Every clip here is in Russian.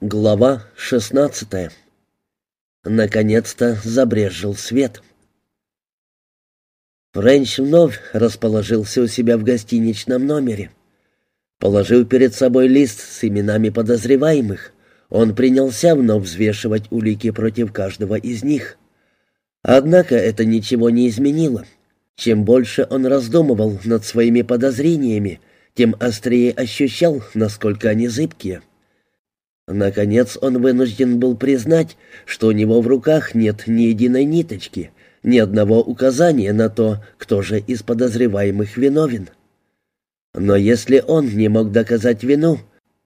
Глава шестнадцатая. Наконец-то забрезжил свет. Френч вновь расположился у себя в гостиничном номере. Положив перед собой лист с именами подозреваемых, он принялся вновь взвешивать улики против каждого из них. Однако это ничего не изменило. Чем больше он раздумывал над своими подозрениями, тем острее ощущал, насколько они зыбкие. Наконец он вынужден был признать, что у него в руках нет ни единой ниточки, ни одного указания на то, кто же из подозреваемых виновен. Но если он не мог доказать вину,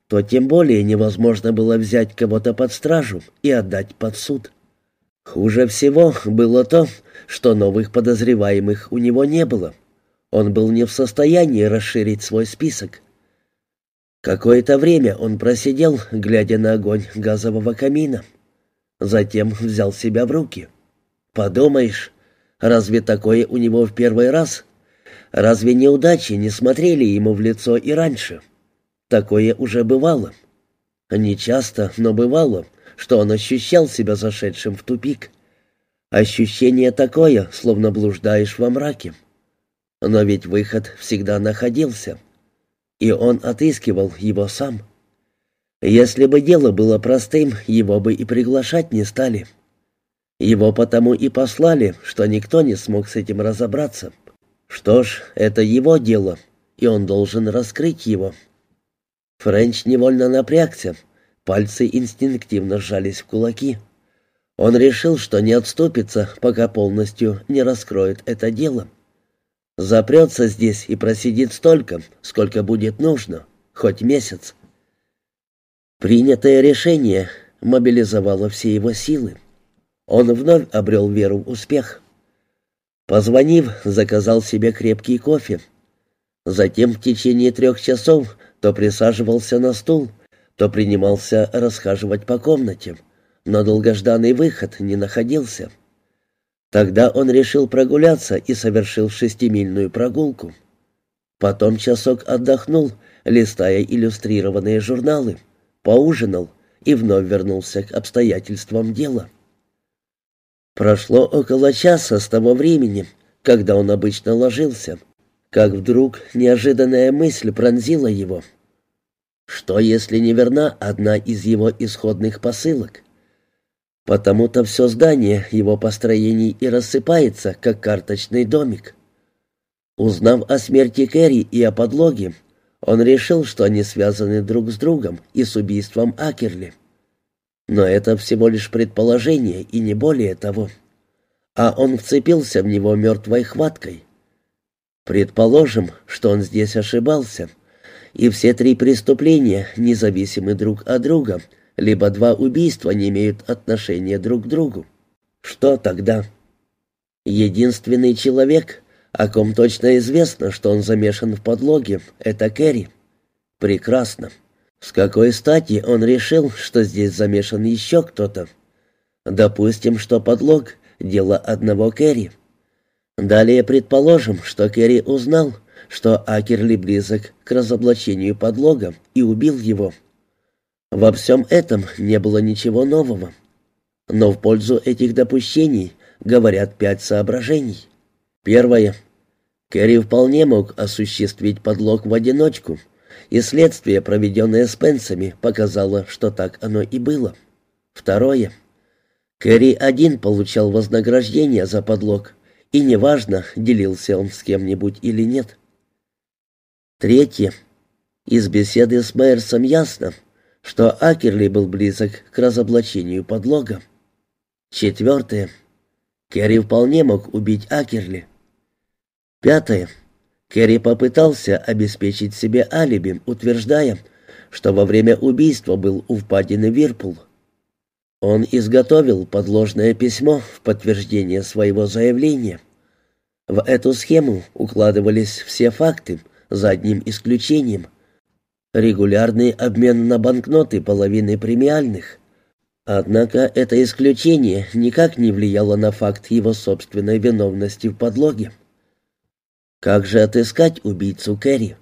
то тем более невозможно было взять кого-то под стражу и отдать под суд. Хуже всего было то, что новых подозреваемых у него не было. Он был не в состоянии расширить свой список. Какое-то время он просидел, глядя на огонь газового камина. Затем взял себя в руки. Подумаешь, разве такое у него в первый раз? Разве неудачи не смотрели ему в лицо и раньше? Такое уже бывало. Не часто, но бывало, что он ощущал себя зашедшим в тупик. Ощущение такое, словно блуждаешь во мраке. Но ведь выход всегда находился — и он отыскивал его сам. Если бы дело было простым, его бы и приглашать не стали. Его потому и послали, что никто не смог с этим разобраться. Что ж, это его дело, и он должен раскрыть его. Френч невольно напрягся, пальцы инстинктивно сжались в кулаки. Он решил, что не отступится, пока полностью не раскроет это дело. Запрется здесь и просидит столько, сколько будет нужно, хоть месяц. Принятое решение мобилизовало все его силы. Он вновь обрел веру в успех. Позвонив, заказал себе крепкий кофе. Затем в течение трех часов то присаживался на стул, то принимался расхаживать по комнате, но долгожданный выход не находился. Тогда он решил прогуляться и совершил шестимильную прогулку. Потом часок отдохнул, листая иллюстрированные журналы, поужинал и вновь вернулся к обстоятельствам дела. Прошло около часа с того времени, когда он обычно ложился, как вдруг неожиданная мысль пронзила его. Что, если не верна одна из его исходных посылок? Потому-то все здание его построений и рассыпается, как карточный домик. Узнав о смерти Кэрри и о подлоге, он решил, что они связаны друг с другом и с убийством Акерли. Но это всего лишь предположение и не более того. А он вцепился в него мертвой хваткой. Предположим, что он здесь ошибался, и все три преступления независимы друг от друга — либо два убийства не имеют отношения друг к другу. Что тогда? Единственный человек, о ком точно известно, что он замешан в подлоге, это Кэрри. Прекрасно. С какой стати он решил, что здесь замешан еще кто-то? Допустим, что подлог — дело одного Кэрри. Далее предположим, что Кэрри узнал, что Акерли близок к разоблачению подлога и убил его. Во всем этом не было ничего нового. Но в пользу этих допущений говорят пять соображений. Первое. Керри вполне мог осуществить подлог в одиночку, и следствие, проведенное Спенсами, показало, что так оно и было. Второе. Керри один получал вознаграждение за подлог, и неважно, делился он с кем-нибудь или нет. Третье. Из беседы с Мэрсом ясно, что Акерли был близок к разоблачению подлога. Четвертое. Керри вполне мог убить Акерли. Пятое. Керри попытался обеспечить себе алиби, утверждая, что во время убийства был у впадины Вирпул. Он изготовил подложное письмо в подтверждение своего заявления. В эту схему укладывались все факты, за одним исключением — регулярный обмен на банкноты половины премиальных. Однако это исключение никак не влияло на факт его собственной виновности в подлоге. Как же отыскать убийцу Кэрри?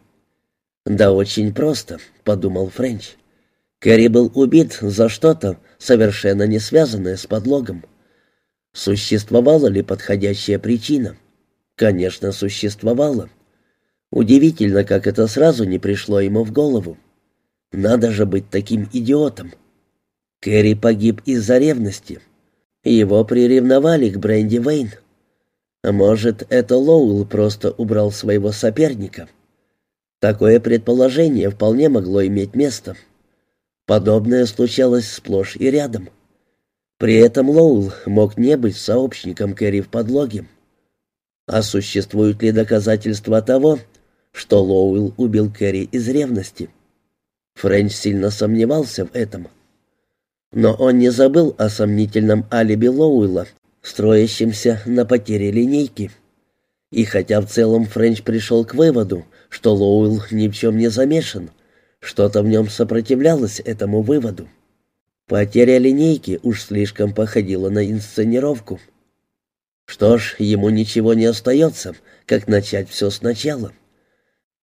Да очень просто, подумал Френч. Кэрри был убит за что-то, совершенно не связанное с подлогом. Существовала ли подходящая причина? Конечно, существовала. Удивительно, как это сразу не пришло ему в голову. Надо же быть таким идиотом. Кэрри погиб из-за ревности. Его приревновали к Бренди Вейн. Может, это Лоуэлл просто убрал своего соперника? Такое предположение вполне могло иметь место. Подобное случалось сплошь и рядом. При этом Лоуэлл мог не быть сообщником Кэрри в подлоге. А существуют ли доказательства того, что Лоуэлл убил Кэрри из ревности? Френч сильно сомневался в этом. Но он не забыл о сомнительном алиби Лоуэлла строящимся на потере линейки. И хотя в целом Френч пришел к выводу, что Лоуэлл ни в чем не замешан, что-то в нем сопротивлялось этому выводу. Потеря линейки уж слишком походила на инсценировку. Что ж, ему ничего не остается, как начать все сначала.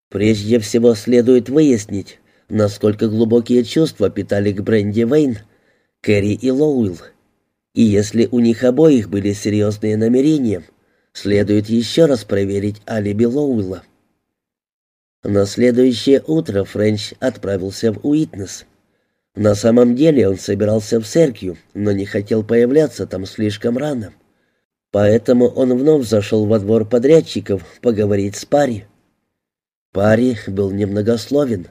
Прежде всего следует выяснить, насколько глубокие чувства питали к Бренди Вейн, Кэрри и Лоуэлл, и если у них обоих были серьезные намерения, следует еще раз проверить алиби Лоуэлла. На следующее утро Френч отправился в Уитнес. На самом деле он собирался в Серкью, но не хотел появляться там слишком рано. Поэтому он вновь зашел во двор подрядчиков поговорить с Пари. Пари был немногословен.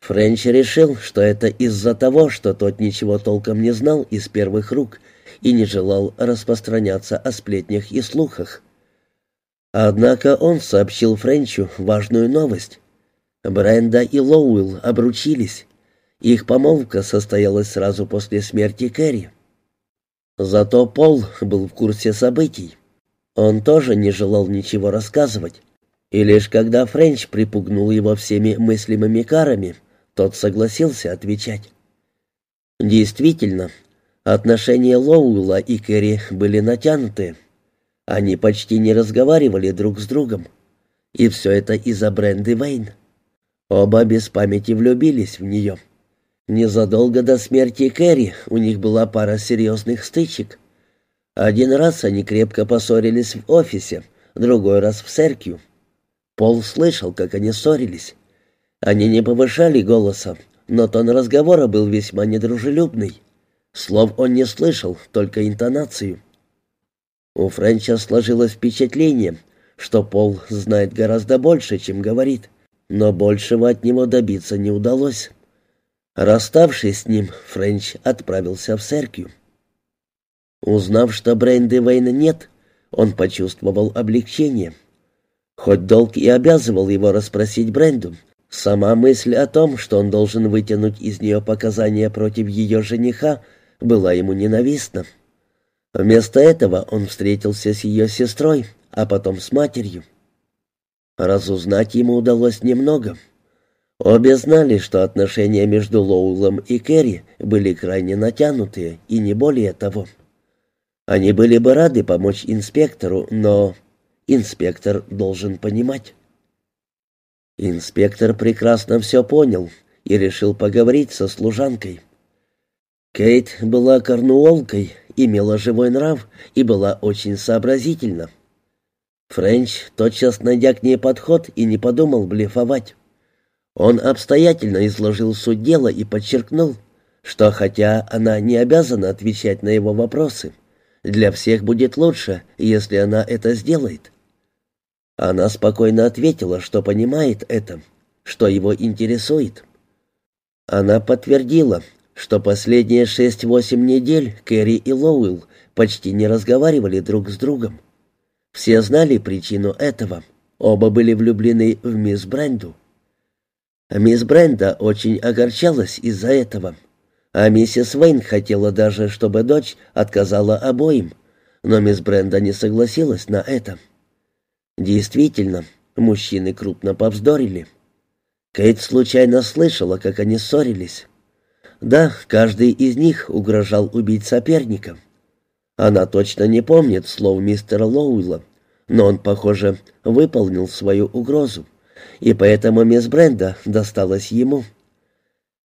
Френч решил, что это из-за того, что тот ничего толком не знал из первых рук — и не желал распространяться о сплетнях и слухах. Однако он сообщил Френчу важную новость. Бренда и Лоуэлл обручились. Их помолвка состоялась сразу после смерти Кэрри. Зато Пол был в курсе событий. Он тоже не желал ничего рассказывать. И лишь когда Френч припугнул его всеми мыслимыми карами, тот согласился отвечать. Действительно, Отношения Лоуэлла и Кэрри были натянуты. Они почти не разговаривали друг с другом. И все это из-за Бренды Вейн. Оба без памяти влюбились в нее. Незадолго до смерти Кэрри у них была пара серьезных стычек. Один раз они крепко поссорились в офисе, другой раз в церкви. Пол слышал, как они ссорились. Они не повышали голоса, но тон разговора был весьма недружелюбный. Слов он не слышал, только интонацию. У Френча сложилось впечатление, что Пол знает гораздо больше, чем говорит, но большего от него добиться не удалось. Расставшись с ним, Френч отправился в церковь. Узнав, что Бренды Вейна нет, он почувствовал облегчение. Хоть долг и обязывал его расспросить Бренду, сама мысль о том, что он должен вытянуть из нее показания против ее жениха, была ему ненавистна. Вместо этого он встретился с ее сестрой, а потом с матерью. Разузнать ему удалось немного. Обе знали, что отношения между Лоулом и Керри были крайне натянутые, и не более того. Они были бы рады помочь инспектору, но инспектор должен понимать. Инспектор прекрасно все понял и решил поговорить со служанкой. Кейт была корнуолкой, имела живой нрав и была очень сообразительна. Френч, тотчас найдя к ней подход, и не подумал блефовать. Он обстоятельно изложил суть дела и подчеркнул, что хотя она не обязана отвечать на его вопросы, для всех будет лучше, если она это сделает. Она спокойно ответила, что понимает это, что его интересует. Она подтвердила, что последние шесть-восемь недель Кэрри и Лоуэлл почти не разговаривали друг с другом. Все знали причину этого. Оба были влюблены в мисс Бренду. Мисс Бренда очень огорчалась из-за этого. А миссис Вейн хотела даже, чтобы дочь отказала обоим, но мисс Бренда не согласилась на это. Действительно, мужчины крупно повздорили. Кейт случайно слышала, как они ссорились. Да, каждый из них угрожал убить соперника. Она точно не помнит слов мистера Лоуэлла, но он, похоже, выполнил свою угрозу, и поэтому мисс Бренда досталась ему.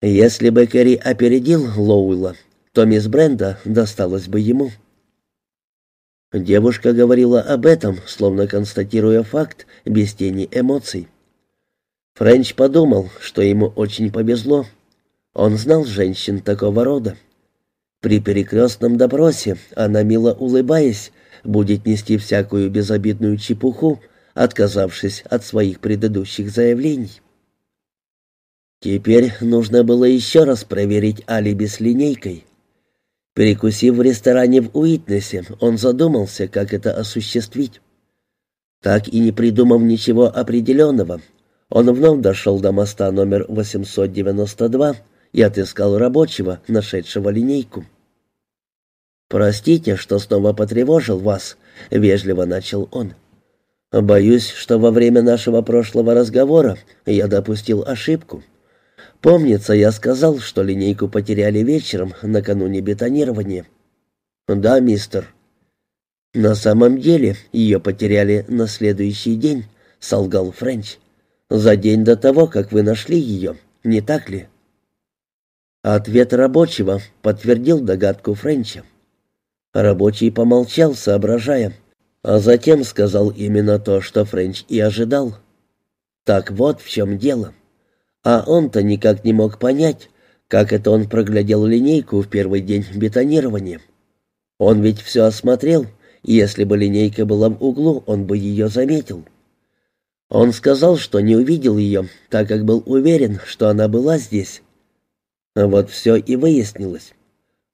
Если бы Кэрри опередил Лоуэлла, то мисс Бренда досталась бы ему. Девушка говорила об этом, словно констатируя факт, без тени эмоций. Френч подумал, что ему очень повезло. Он знал женщин такого рода. При перекрестном допросе она, мило улыбаясь, будет нести всякую безобидную чепуху, отказавшись от своих предыдущих заявлений. Теперь нужно было еще раз проверить алиби с линейкой. Перекусив в ресторане в Уитнесе, он задумался, как это осуществить. Так и не придумав ничего определенного, он вновь дошел до моста номер 892 и отыскал рабочего, нашедшего линейку. «Простите, что снова потревожил вас», — вежливо начал он. «Боюсь, что во время нашего прошлого разговора я допустил ошибку. Помнится, я сказал, что линейку потеряли вечером накануне бетонирования». «Да, мистер». «На самом деле ее потеряли на следующий день», — солгал Френч. «За день до того, как вы нашли ее, не так ли?» Ответ рабочего подтвердил догадку Френча. Рабочий помолчал, соображая, а затем сказал именно то, что Френч и ожидал. Так вот в чем дело. А он-то никак не мог понять, как это он проглядел линейку в первый день бетонирования. Он ведь все осмотрел, и если бы линейка была в углу, он бы ее заметил. Он сказал, что не увидел ее, так как был уверен, что она была здесь, вот все и выяснилось.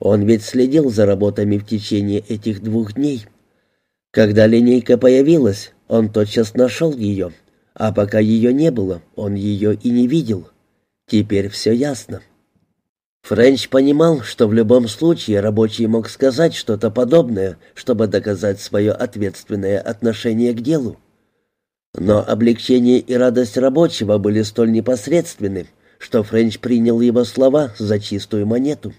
Он ведь следил за работами в течение этих двух дней. Когда линейка появилась, он тотчас нашел ее, а пока ее не было, он ее и не видел. Теперь все ясно. Френч понимал, что в любом случае рабочий мог сказать что-то подобное, чтобы доказать свое ответственное отношение к делу. Но облегчение и радость рабочего были столь непосредственны, что Френч принял его слова за чистую монету.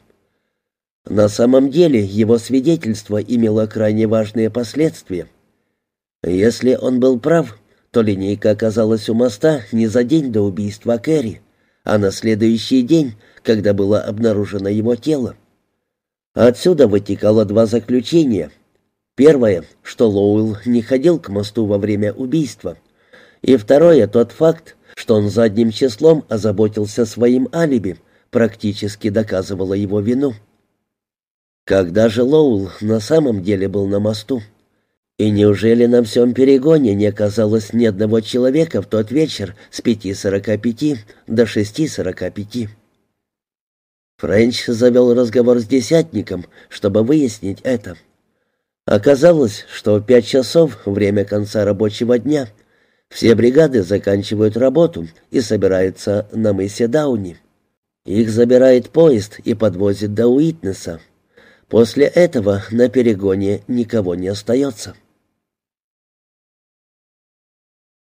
На самом деле его свидетельство имело крайне важные последствия. Если он был прав, то линейка оказалась у моста не за день до убийства Кэрри, а на следующий день, когда было обнаружено его тело. Отсюда вытекало два заключения. Первое, что Лоуэлл не ходил к мосту во время убийства. И второе, тот факт, что он задним числом озаботился своим алиби, практически доказывало его вину. Когда же Лоул на самом деле был на мосту? И неужели на всем перегоне не оказалось ни одного человека в тот вечер с пяти сорока пяти до шести сорока пяти? Френч завел разговор с десятником, чтобы выяснить это. Оказалось, что в пять часов, время конца рабочего дня, все бригады заканчивают работу и собираются на мысе Дауни. Их забирает поезд и подвозит до Уитнеса. После этого на перегоне никого не остается.